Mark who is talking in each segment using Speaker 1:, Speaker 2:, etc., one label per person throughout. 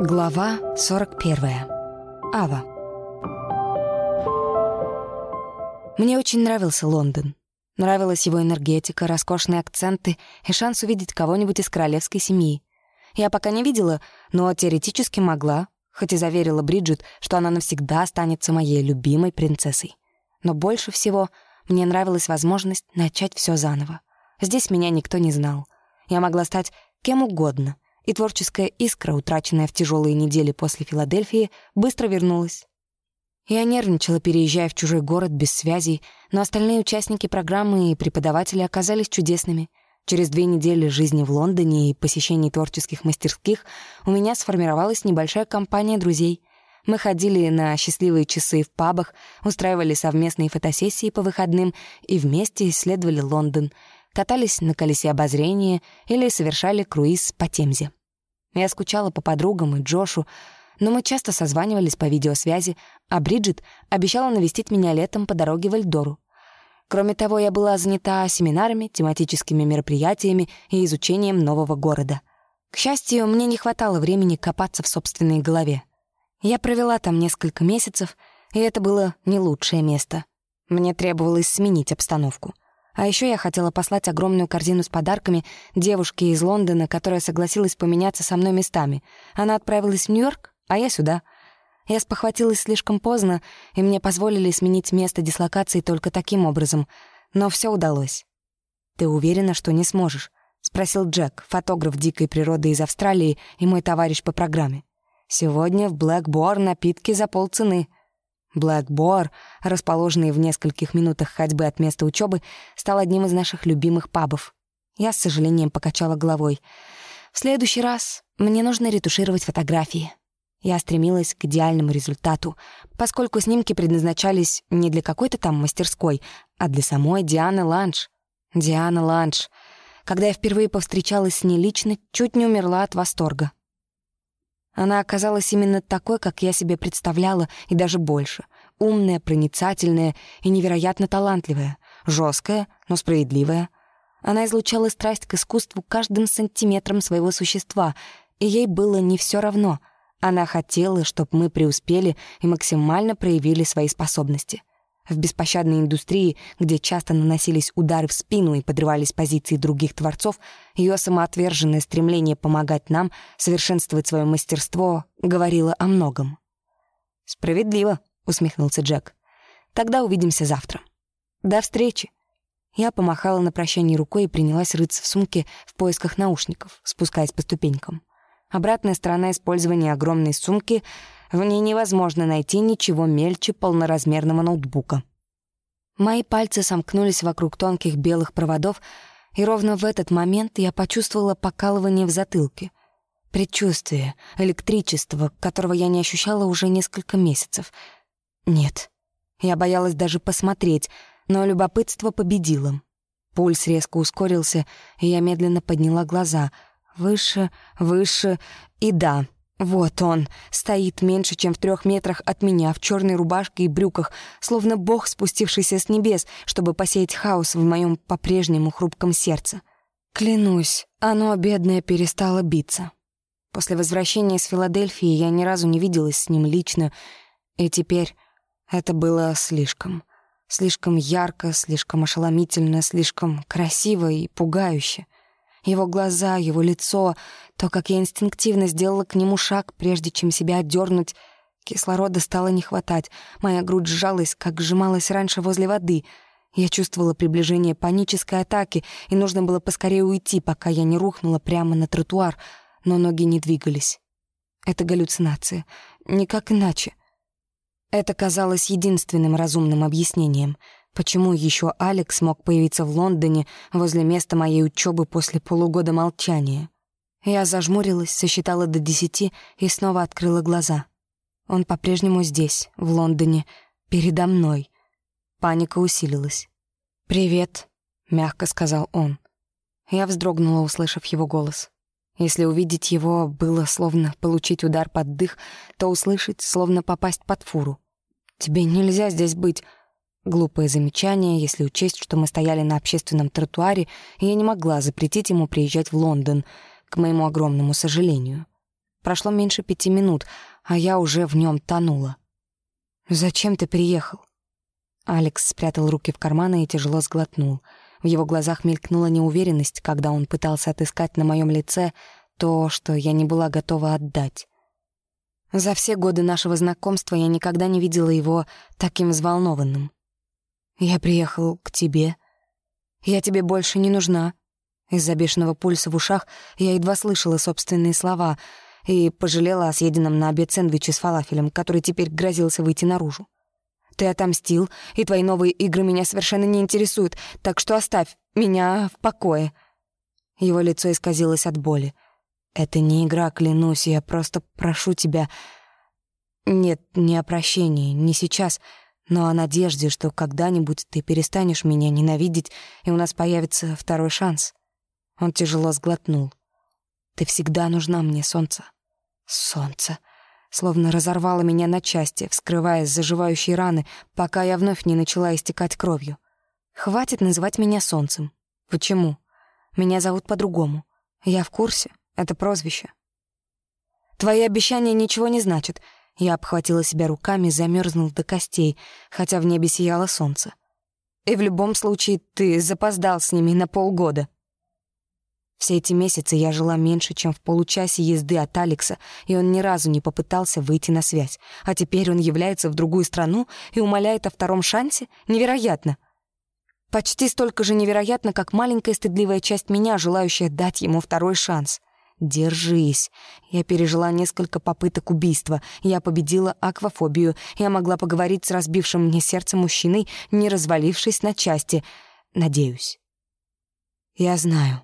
Speaker 1: Глава 41. Ава. Мне очень нравился Лондон. Нравилась его энергетика, роскошные акценты и шанс увидеть кого-нибудь из королевской семьи. Я пока не видела, но теоретически могла, хоть и заверила Бриджит, что она навсегда останется моей любимой принцессой. Но больше всего мне нравилась возможность начать все заново. Здесь меня никто не знал. Я могла стать кем угодно — и творческая искра, утраченная в тяжелые недели после Филадельфии, быстро вернулась. Я нервничала, переезжая в чужой город без связей, но остальные участники программы и преподаватели оказались чудесными. Через две недели жизни в Лондоне и посещений творческих мастерских у меня сформировалась небольшая компания друзей. Мы ходили на счастливые часы в пабах, устраивали совместные фотосессии по выходным и вместе исследовали Лондон, катались на колесе обозрения или совершали круиз по Темзе. Я скучала по подругам и Джошу, но мы часто созванивались по видеосвязи, а Бриджит обещала навестить меня летом по дороге в Эльдору. Кроме того, я была занята семинарами, тематическими мероприятиями и изучением нового города. К счастью, мне не хватало времени копаться в собственной голове. Я провела там несколько месяцев, и это было не лучшее место. Мне требовалось сменить обстановку — а еще я хотела послать огромную корзину с подарками девушке из Лондона, которая согласилась поменяться со мной местами. Она отправилась в Нью-Йорк, а я сюда. Я спохватилась слишком поздно, и мне позволили сменить место дислокации только таким образом. Но все удалось. «Ты уверена, что не сможешь?» — спросил Джек, фотограф дикой природы из Австралии и мой товарищ по программе. «Сегодня в Блэкбор напитки за полцены». Блэкбор, расположенный в нескольких минутах ходьбы от места учебы, стал одним из наших любимых пабов. Я с сожалением покачала головой. В следующий раз мне нужно ретушировать фотографии. Я стремилась к идеальному результату, поскольку снимки предназначались не для какой-то там мастерской, а для самой Дианы Ланш. Диана Ланш. Когда я впервые повстречалась с ней лично, чуть не умерла от восторга. Она оказалась именно такой, как я себе представляла, и даже больше. Умная, проницательная и невероятно талантливая. жесткая, но справедливая. Она излучала страсть к искусству каждым сантиметром своего существа, и ей было не все равно. Она хотела, чтобы мы преуспели и максимально проявили свои способности. В беспощадной индустрии, где часто наносились удары в спину и подрывались позиции других творцов, ее самоотверженное стремление помогать нам, совершенствовать свое мастерство, говорило о многом. «Справедливо», — усмехнулся Джек. «Тогда увидимся завтра». «До встречи». Я помахала на прощание рукой и принялась рыться в сумке в поисках наушников, спускаясь по ступенькам. Обратная сторона использования огромной сумки — в ней невозможно найти ничего мельче полноразмерного ноутбука. Мои пальцы сомкнулись вокруг тонких белых проводов, и ровно в этот момент я почувствовала покалывание в затылке. Предчувствие, электричество, которого я не ощущала уже несколько месяцев. Нет, я боялась даже посмотреть, но любопытство победило. Пульс резко ускорился, и я медленно подняла глаза. Выше, выше и да — вот он, стоит меньше, чем в трех метрах от меня, в черной рубашке и брюках, словно бог, спустившийся с небес, чтобы посеять хаос в моем по-прежнему хрупком сердце. Клянусь, оно, бедное, перестало биться. После возвращения из Филадельфии я ни разу не виделась с ним лично, и теперь это было слишком. Слишком ярко, слишком ошеломительно, слишком красиво и пугающе — его глаза, его лицо, то, как я инстинктивно сделала к нему шаг, прежде чем себя отдернуть. Кислорода стало не хватать. Моя грудь сжалась, как сжималась раньше возле воды. Я чувствовала приближение панической атаки, и нужно было поскорее уйти, пока я не рухнула прямо на тротуар, но ноги не двигались. Это галлюцинация. Никак иначе. Это казалось единственным разумным объяснением — Почему еще Алекс мог появиться в Лондоне возле места моей учебы после полугода молчания? Я зажмурилась, сосчитала до десяти и снова открыла глаза. Он по-прежнему здесь, в Лондоне, передо мной. Паника усилилась. «Привет», — мягко сказал он. Я вздрогнула, услышав его голос. Если увидеть его было словно получить удар под дых, то услышать словно попасть под фуру. «Тебе нельзя здесь быть», Глупое замечание, если учесть, что мы стояли на общественном тротуаре, и я не могла запретить ему приезжать в Лондон, к моему огромному сожалению. Прошло меньше пяти минут, а я уже в нем тонула. «Зачем ты приехал?» Алекс спрятал руки в карманы и тяжело сглотнул. В его глазах мелькнула неуверенность, когда он пытался отыскать на моем лице то, что я не была готова отдать. За все годы нашего знакомства я никогда не видела его таким взволнованным. «Я приехал к тебе. Я тебе больше не нужна». Из-за бешеного пульса в ушах я едва слышала собственные слова — и пожалела о съеденном на обед сэндвиче с фалафелем, который теперь грозился выйти наружу. Ты отомстил, и твои новые игры меня совершенно не интересуют, так что оставь меня в покое». Его лицо исказилось от боли. «Это не игра, клянусь, я просто прошу тебя...» «Нет, не о прощении, не сейчас, но о надежде, что когда-нибудь ты перестанешь меня ненавидеть, и у нас появится второй шанс». Он тяжело сглотнул. «Ты всегда нужна мне, солнце». Солнце словно разорвало меня на части, вскрывая заживающие раны, пока я вновь не начала истекать кровью. Хватит называть меня солнцем. Почему? Меня зовут по-другому. Я в курсе. Это прозвище. Твои обещания ничего не значат. Я обхватила себя руками, замерзнув до костей, хотя в небе сияло солнце. И в любом случае ты запоздал с ними на полгода. Все эти месяцы я жила меньше, чем в получасе езды от Алекса, и он ни разу не попытался выйти на связь. А теперь он является в другую страну и умоляет о втором шансе? Невероятно! Почти столько же невероятно, как маленькая стыдливая часть меня, желающая дать ему второй шанс. Держись. Я пережила несколько попыток убийства. Я победила аквафобию. Я могла поговорить с разбившим мне сердце мужчиной, не развалившись на части. Надеюсь. Я знаю.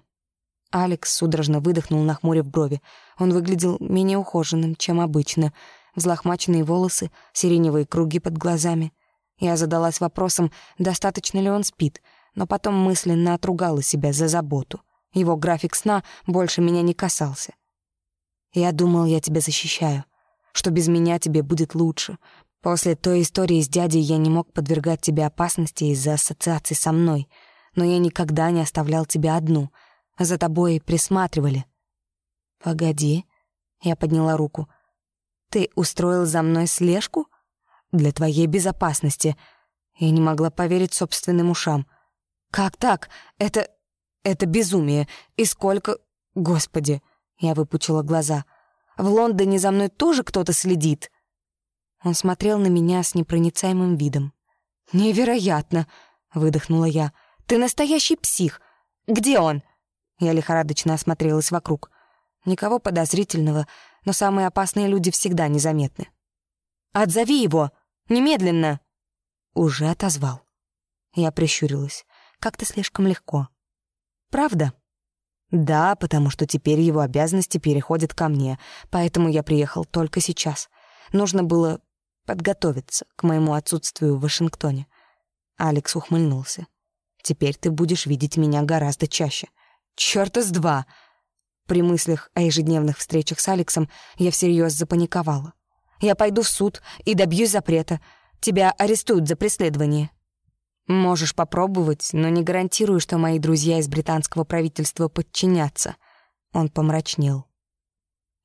Speaker 1: Алекс судорожно выдохнул, нахмурив брови. Он выглядел менее ухоженным, чем обычно. Взлохмаченные волосы, сиреневые круги под глазами. Я задалась вопросом, достаточно ли он спит, но потом мысленно отругала себя за заботу. Его график сна больше меня не касался. Я думал, я тебя защищаю, что без меня тебе будет лучше. После той истории с дядей я не мог подвергать тебе опасности из-за ассоциации со мной, но я никогда не оставлял тебя одну — за тобой присматривали». «Погоди», — я подняла руку. «Ты устроил за мной слежку? Для твоей безопасности». Я не могла поверить собственным ушам. «Как так? Это... это безумие. И сколько... Господи!» Я выпучила глаза. «В Лондоне за мной тоже кто-то следит?» Он смотрел на меня с непроницаемым видом. «Невероятно!» — выдохнула я. «Ты настоящий псих! Где он?» Я лихорадочно осмотрелась вокруг. Никого подозрительного, но самые опасные люди всегда незаметны. «Отзови его! Немедленно!» Уже отозвал. Я прищурилась. Как-то слишком легко. «Правда?» «Да, потому что теперь его обязанности переходят ко мне, поэтому я приехал только сейчас. Нужно было подготовиться к моему отсутствию в Вашингтоне». Алекс ухмыльнулся. «Теперь ты будешь видеть меня гораздо чаще. Чёрта с два! При мыслях о ежедневных встречах с Алексом я всерьез запаниковала. Я пойду в суд и добьюсь запрета. Тебя арестуют за преследование. Можешь попробовать, но не гарантирую, что мои друзья из британского правительства подчинятся. Он помрачнел.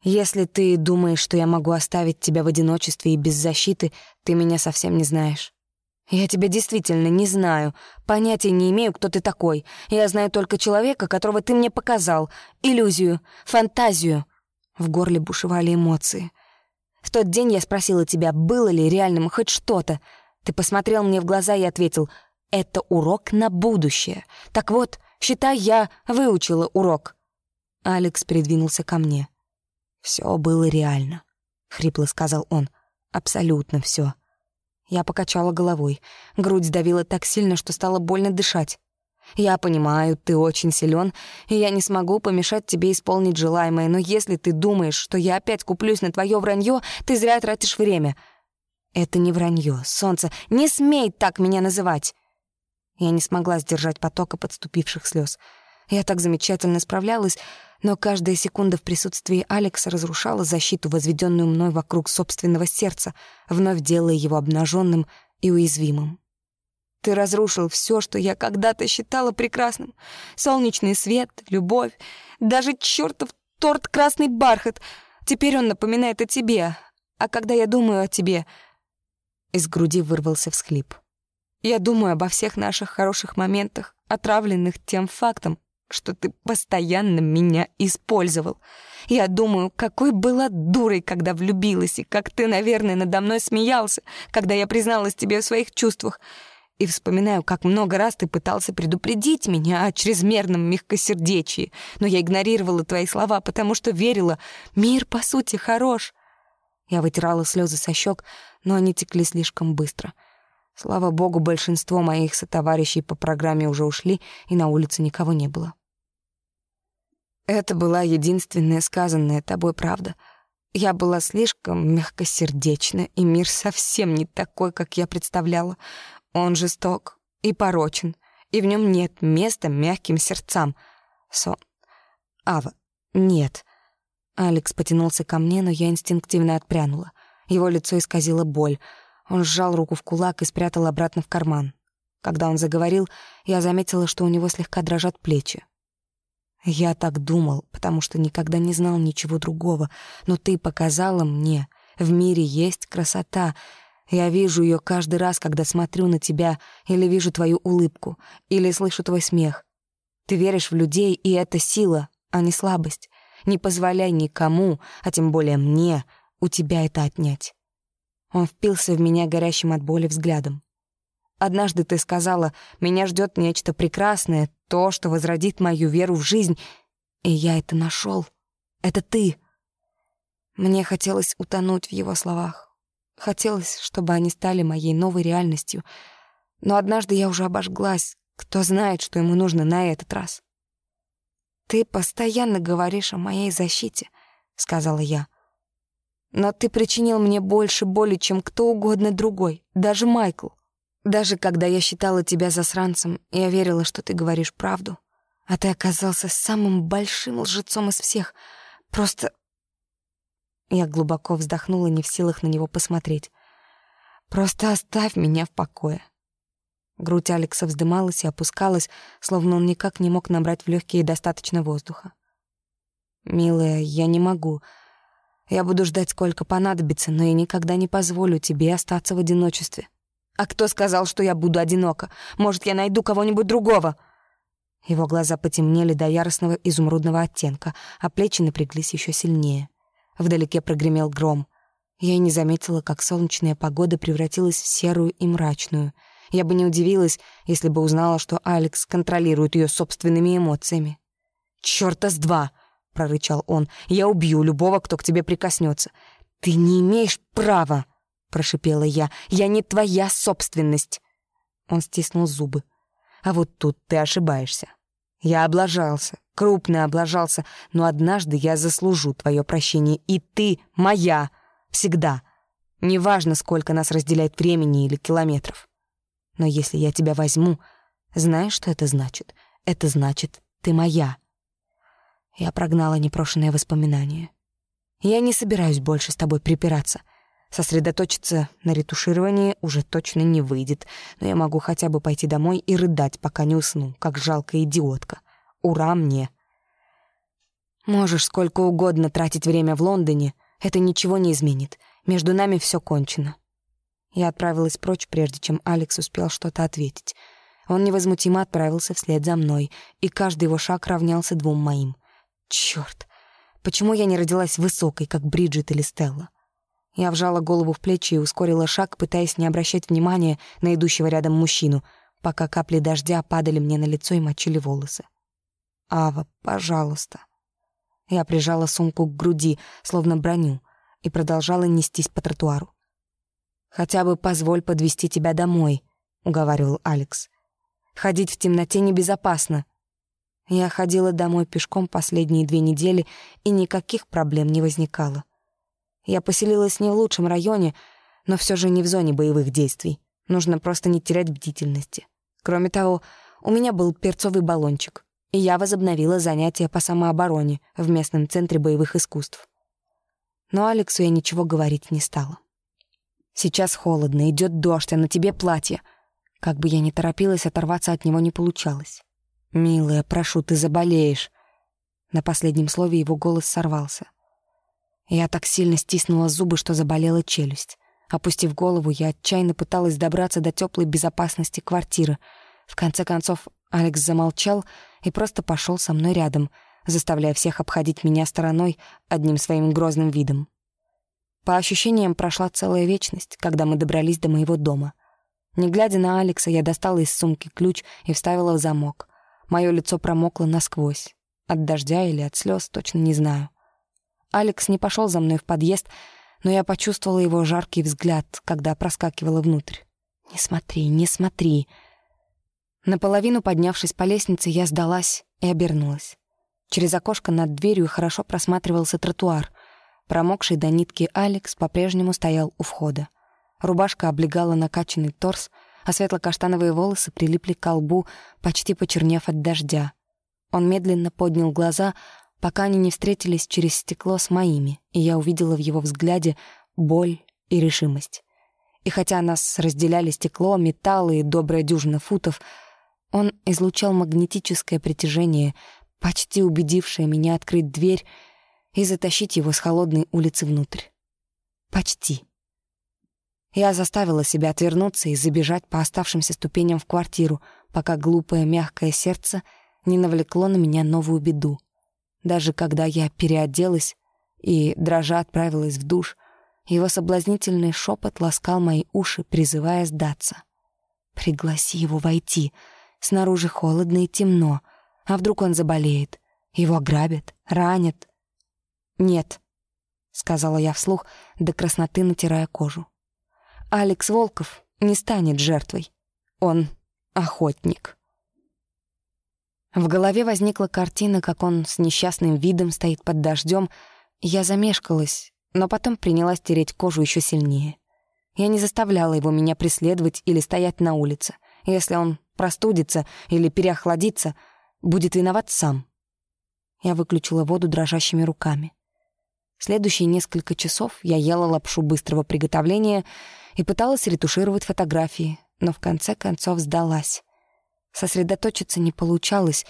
Speaker 1: Если ты думаешь, что я могу оставить тебя в одиночестве и без защиты, ты меня совсем не знаешь. «Я тебя действительно не знаю. Понятия не имею, кто ты такой. Я знаю только человека, которого ты мне показал. Иллюзию, фантазию». В горле бушевали эмоции. «В тот день я спросила тебя, было ли реальным хоть что-то. Ты посмотрел мне в глаза и ответил, это урок на будущее. Так вот, считай, я выучила урок». Алекс придвинулся ко мне. «Все было реально», — хрипло сказал он. «Абсолютно все. Я покачала головой. Грудь сдавила так сильно, что стало больно дышать. «Я понимаю, ты очень силен, и я не смогу помешать тебе исполнить желаемое, но если ты думаешь, что я опять куплюсь на твое вранье, ты зря тратишь время». «Это не вранье, солнце. Не смей так меня называть!» Я не смогла сдержать потока подступивших слез. Я так замечательно справлялась, но каждая секунда в присутствии Алекса разрушала защиту, возведенную мной вокруг собственного сердца, вновь делая его обнаженным и уязвимым. Ты разрушил все, что я когда-то считала прекрасным. Солнечный свет, любовь, даже чертов торт «Красный бархат». Теперь он напоминает о тебе. А когда я думаю о тебе...» Из груди вырвался всхлип. «Я думаю обо всех наших хороших моментах, отравленных тем фактом, что ты постоянно меня использовал. Я думаю, какой была дурой, когда влюбилась, и как ты, наверное, надо мной смеялся, когда я призналась тебе в своих чувствах. И вспоминаю, как много раз ты пытался предупредить меня о чрезмерном мягкосердечии, но я игнорировала твои слова, потому что верила, мир, по сути, хорош. Я вытирала слезы со щек, но они текли слишком быстро. Слава богу, большинство моих сотоварищей по программе уже ушли, и на улице никого не было. Это была единственная сказанная тобой правда. Я была слишком мягкосердечна, и мир совсем не такой, как я представляла. Он жесток и порочен, и в нем нет места мягким сердцам. Сон. Ава. Нет. Алекс потянулся ко мне, но я инстинктивно отпрянула. Его лицо исказило боль. Он сжал руку в кулак и спрятал обратно в карман. Когда он заговорил, я заметила, что у него слегка дрожат плечи. Я так думал, потому что никогда не знал ничего другого, но ты показала мне, в мире есть красота. Я вижу ее каждый раз, когда смотрю на тебя, или вижу твою улыбку, или слышу твой смех. Ты веришь в людей, и это сила, а не слабость. Не позволяй никому, а тем более мне, у тебя это отнять. Он впился в меня горящим от боли взглядом. Однажды ты сказала, меня ждет нечто прекрасное, то, что возродит мою веру в жизнь. И я это нашел. Это ты. Мне хотелось утонуть в его словах. Хотелось, чтобы они стали моей новой реальностью. Но однажды я уже обожглась. Кто знает, что ему нужно на этот раз. «Ты постоянно говоришь о моей защите», — сказала я. «Но ты причинил мне больше боли, чем кто угодно другой, даже Майкл. Даже когда я считала тебя засранцем, я верила, что ты говоришь правду. А ты оказался самым большим лжецом из всех. Просто... Я глубоко вздохнула, не в силах на него посмотреть. «Просто оставь меня в покое». Грудь Алекса вздымалась и опускалась, словно он никак не мог набрать в легкие достаточно воздуха. «Милая, я не могу. Я буду ждать, сколько понадобится, но я никогда не позволю тебе остаться в одиночестве». А кто сказал, что я буду одинока? Может, я найду кого-нибудь другого?» Его глаза потемнели до яростного изумрудного оттенка, а плечи напряглись еще сильнее. Вдалеке прогремел гром. Я и не заметила, как солнечная погода превратилась в серую и мрачную. Я бы не удивилась, если бы узнала, что Алекс контролирует ее собственными эмоциями. «Чёрта с два!» — прорычал он. «Я убью любого, кто к тебе прикоснется. Ты не имеешь права!» — прошипела я. «Я не твоя собственность!» Он стиснул зубы. «А вот тут ты ошибаешься. Я облажался, крупно облажался, но однажды я заслужу твое прощение, и ты моя. Всегда. Неважно, сколько нас разделяет времени или километров. Но если я тебя возьму, знаешь, что это значит? Это значит, ты моя». Я прогнала непрошенные воспоминания. «Я не собираюсь больше с тобой припираться». Сосредоточиться на ретушировании уже точно не выйдет, но я могу хотя бы пойти домой и рыдать, пока не усну, как жалкая идиотка. Ура мне! Можешь сколько угодно тратить время в Лондоне, это ничего не изменит. Между нами все кончено. Я отправилась прочь, прежде чем Алекс успел что-то ответить. Он невозмутимо отправился вслед за мной, и каждый его шаг равнялся двум моим. Чёрт! Почему я не родилась высокой, как Бриджит или Стелла? Я вжала голову в плечи и ускорила шаг, пытаясь не обращать внимания на идущего рядом мужчину, пока капли дождя падали мне на лицо и мочили волосы. «Ава, пожалуйста». Я прижала сумку к груди, словно броню, и продолжала нестись по тротуару. «Хотя бы позволь подвести тебя домой», — уговаривал Алекс. «Ходить в темноте небезопасно». Я ходила домой пешком последние две недели, и никаких проблем не возникало. Я поселилась не в лучшем районе, но все же не в зоне боевых действий. Нужно просто не терять бдительности. Кроме того, у меня был перцовый баллончик, и я возобновила занятия по самообороне в местном центре боевых искусств. Но Алексу я ничего говорить не стала. Сейчас холодно, идет дождь, а на тебе платье. Как бы я ни торопилась, оторваться от него не получалось. «Милая, прошу, ты заболеешь». На последнем слове его голос сорвался. Я так сильно стиснула зубы, что заболела челюсть. Опустив голову, я отчаянно пыталась добраться до теплой безопасности квартиры. В конце концов, Алекс замолчал и просто пошел со мной рядом, заставляя всех обходить меня стороной одним своим грозным видом. По ощущениям, прошла целая вечность, когда мы добрались до моего дома. Не глядя на Алекса, я достала из сумки ключ и вставила в замок. Мое лицо промокло насквозь. От дождя или от слез, точно не знаю. Алекс не пошел за мной в подъезд, но я почувствовала его жаркий взгляд, когда проскакивала внутрь. «Не смотри, не смотри!» Наполовину поднявшись по лестнице, я сдалась и обернулась. Через окошко над дверью хорошо просматривался тротуар. Промокший до нитки Алекс по-прежнему стоял у входа. Рубашка облегала накачанный торс, а светло-каштановые волосы прилипли к лбу, почти почернев от дождя. Он медленно поднял глаза, пока они не встретились через стекло с моими, и я увидела в его взгляде боль и решимость. И хотя нас разделяли стекло, металл и добрая дюжина футов, он излучал магнетическое притяжение, почти убедившее меня открыть дверь и затащить его с холодной улицы внутрь. Почти. Я заставила себя отвернуться и забежать по оставшимся ступеням в квартиру, пока глупое мягкое сердце — не навлекло на меня новую беду. Даже когда я переоделась и, дрожа, отправилась в душ, его соблазнительный шепот ласкал мои уши, призывая сдаться. «Пригласи его войти. Снаружи холодно и темно. А вдруг он заболеет? Его ограбят? Ранят?» «Нет», — сказала я вслух, до красноты натирая кожу. «Алекс Волков не станет жертвой. Он охотник». В голове возникла картина, как он с несчастным видом стоит под дождем. Я замешкалась, но потом принялась тереть кожу еще сильнее. Я не заставляла его меня преследовать или стоять на улице. Если он простудится или переохладится, будет виноват сам. Я выключила воду дрожащими руками. Следующие несколько часов я ела лапшу быстрого приготовления и пыталась ретушировать фотографии, но в конце концов сдалась. Сосредоточиться не получалось,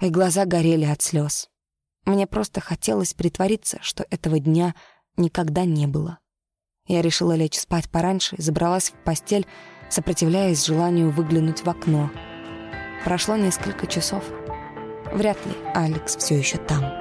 Speaker 1: и глаза горели от слез. Мне просто хотелось притвориться, что этого дня никогда не было. Я решила лечь спать пораньше и забралась в постель, сопротивляясь желанию выглянуть в окно. Прошло несколько часов. Вряд ли Алекс все еще там.